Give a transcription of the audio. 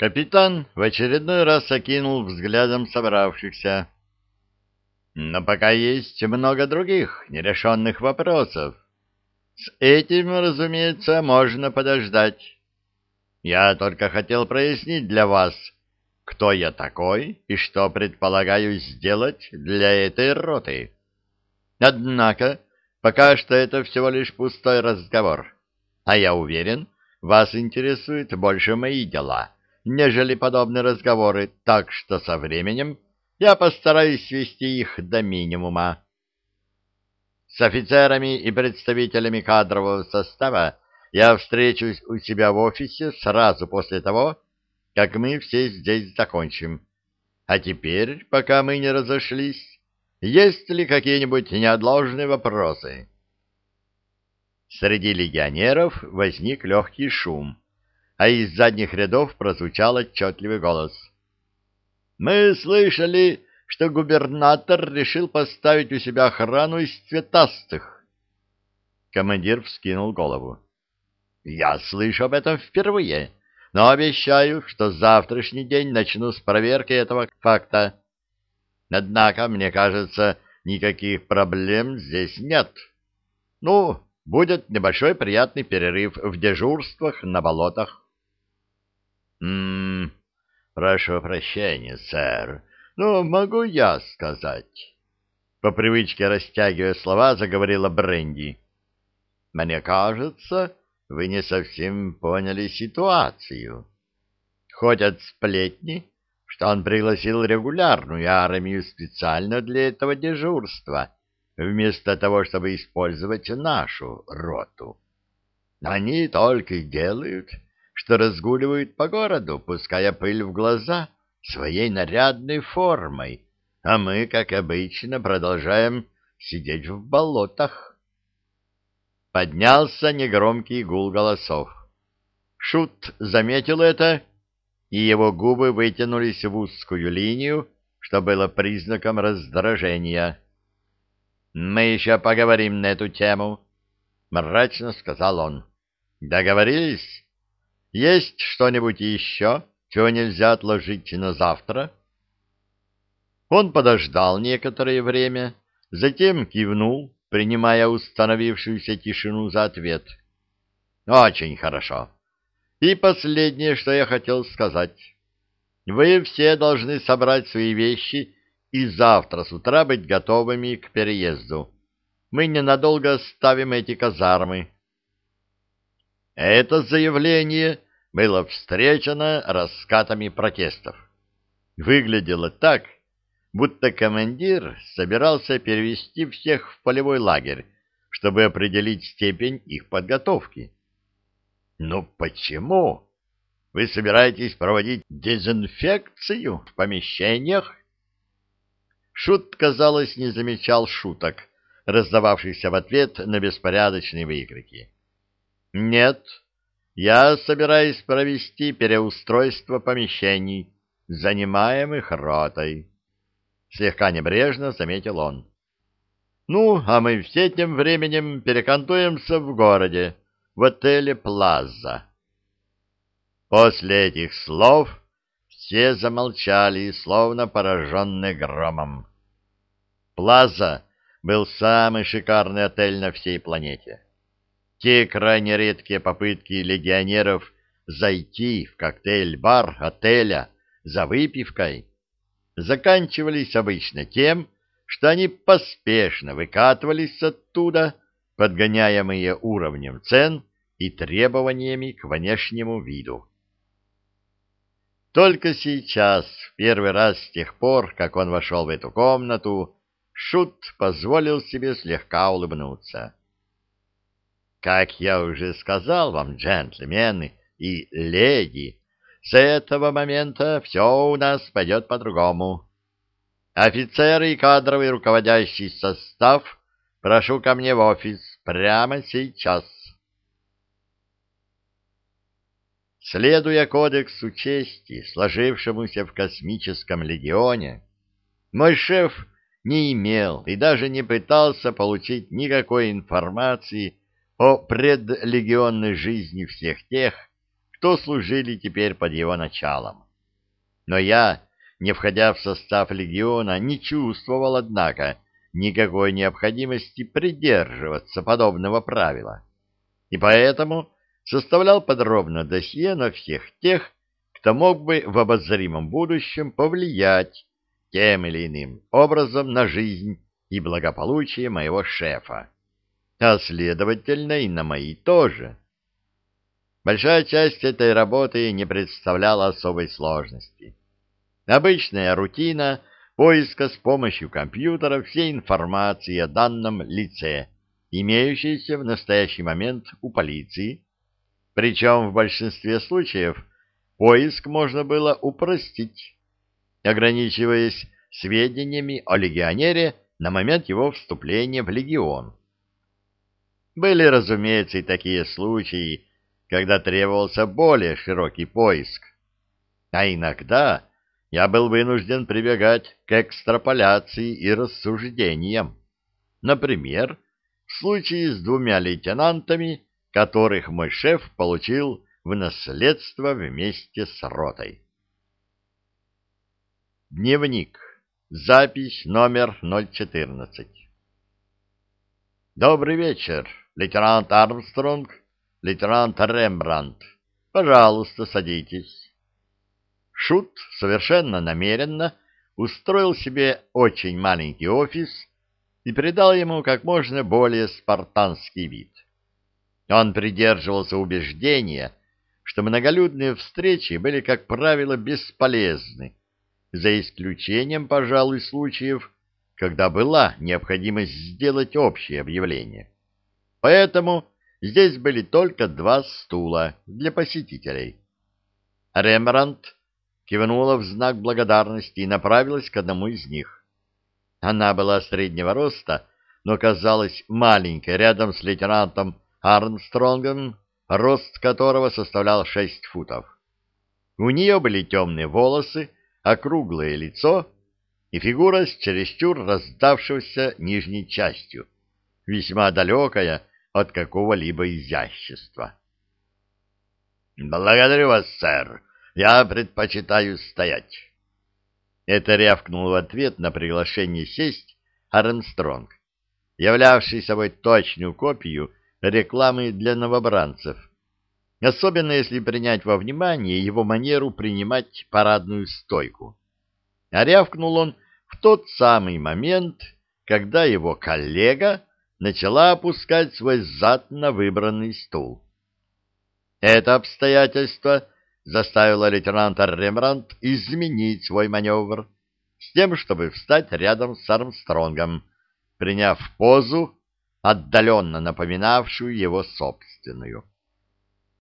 Капитан в очередной раз окинул взглядом собравшихся. Но пока есть много других нерешенных вопросов. С этим, разумеется, можно подождать. Я только хотел прояснить для вас, кто я такой и что предполагаю сделать для этой роты. Однако, пока что это всего лишь пустой разговор, а я уверен, вас интересуют больше мои дела, нежели подобные разговоры, так что со временем я постараюсь свести их до минимума. С офицерами и представителями кадрового состава я встречусь у себя в офисе сразу после того, как мы все здесь закончим. А теперь, пока мы не разошлись, есть ли какие-нибудь неотложные вопросы? Среди легионеров возник легкий шум, а из задних рядов прозвучал отчетливый голос. «Мы слышали, что губернатор решил поставить у себя охрану из цветастых». Командир вскинул голову. «Я слышу об этом впервые, но обещаю, что завтрашний день начну с проверки этого факта. Однако, мне кажется, никаких проблем здесь нет. Ну, будет небольшой приятный перерыв в дежурствах на болотах. М прошу прощения, сэр, но могу я сказать? По привычке растягивая слова, заговорила Бренди. Мне кажется, вы не совсем поняли ситуацию. Ходят сплетни, что он пригласил регулярную армию специально для этого дежурства, вместо того, чтобы использовать нашу роту. Они только и делают, что разгуливают по городу, пуская пыль в глаза своей нарядной формой, а мы, как обычно, продолжаем сидеть в болотах. Поднялся негромкий гул голосов. Шут заметил это и его губы вытянулись в узкую линию, что было признаком раздражения. «Мы еще поговорим на эту тему», — мрачно сказал он. «Договорились? Есть что-нибудь еще, чего нельзя отложить на завтра?» Он подождал некоторое время, затем кивнул, принимая установившуюся тишину за ответ. «Очень хорошо. И последнее, что я хотел сказать. Вы все должны собрать свои вещи и завтра с утра быть готовыми к переезду. Мы ненадолго оставим эти казармы. Это заявление было встречено раскатами протестов. Выглядело так, будто командир собирался перевести всех в полевой лагерь, чтобы определить степень их подготовки. Но почему? Вы собираетесь проводить дезинфекцию в помещениях? Шут, казалось, не замечал шуток, раздававшихся в ответ на беспорядочные выкрики. Нет, я собираюсь провести переустройство помещений, занимаемых ротой. Слегка небрежно заметил он. Ну, а мы все тем временем перекантуемся в городе, в отеле «Плаза». После этих слов все замолчали, словно пораженные громом. «Плаза» был самый шикарный отель на всей планете. Те крайне редкие попытки легионеров зайти в коктейль-бар отеля за выпивкой заканчивались обычно тем, что они поспешно выкатывались оттуда, подгоняемые уровнем цен и требованиями к внешнему виду. Только сейчас, в первый раз с тех пор, как он вошел в эту комнату, Шут позволил себе слегка улыбнуться. Как я уже сказал вам, джентльмены и леди, с этого момента все у нас пойдет по-другому. Офицеры и кадровый руководящий состав Прошу ко мне в офис прямо сейчас. Следуя кодексу чести, сложившемуся в космическом легионе, мой шеф не имел и даже не пытался получить никакой информации о предлегионной жизни всех тех, кто служили теперь под его началом. Но я, не входя в состав легиона, не чувствовал, однако, никакой необходимости придерживаться подобного правила. И поэтому составлял подробно досье на всех тех, кто мог бы в обозримом будущем повлиять тем или иным образом на жизнь и благополучие моего шефа, а следовательно и на мои тоже. Большая часть этой работы не представляла особой сложности. Обычная рутина поиска с помощью компьютера всей информации о данном лице, имеющейся в настоящий момент у полиции, причем в большинстве случаев поиск можно было упростить, ограничиваясь сведениями о легионере на момент его вступления в легион. Были, разумеется, и такие случаи, когда требовался более широкий поиск. А иногда я был вынужден прибегать к экстраполяции и рассуждениям. Например, в случае с двумя лейтенантами, которых мой шеф получил в наследство вместе с ротой. Дневник. Запись номер 014. Добрый вечер, лейтенант Армстронг лейтенант Рембрандт. Пожалуйста, садитесь. Шут совершенно намеренно устроил себе очень маленький офис и придал ему как можно более спартанский вид. Он придерживался убеждения, что многолюдные встречи были, как правило, бесполезны, за исключением, пожалуй, случаев, когда была необходимость сделать общее объявление. Поэтому Здесь были только два стула для посетителей. Рембрандт кивнула в знак благодарности и направилась к одному из них. Она была среднего роста, но казалась маленькой рядом с лейтенантом Армстронгом, рост которого составлял шесть футов. У нее были темные волосы, округлое лицо и фигура с чересчур раздавшегося нижней частью, весьма далекая от какого-либо изящества. «Благодарю вас, сэр. Я предпочитаю стоять». Это рявкнул в ответ на приглашение сесть Армстронг, являвший собой точную копию рекламы для новобранцев, особенно если принять во внимание его манеру принимать парадную стойку. А рявкнул он в тот самый момент, когда его коллега начала опускать свой зад на выбранный стул. Это обстоятельство заставило лейтенанта Рембрандт изменить свой маневр с тем, чтобы встать рядом с Армстронгом, приняв позу, отдаленно напоминавшую его собственную.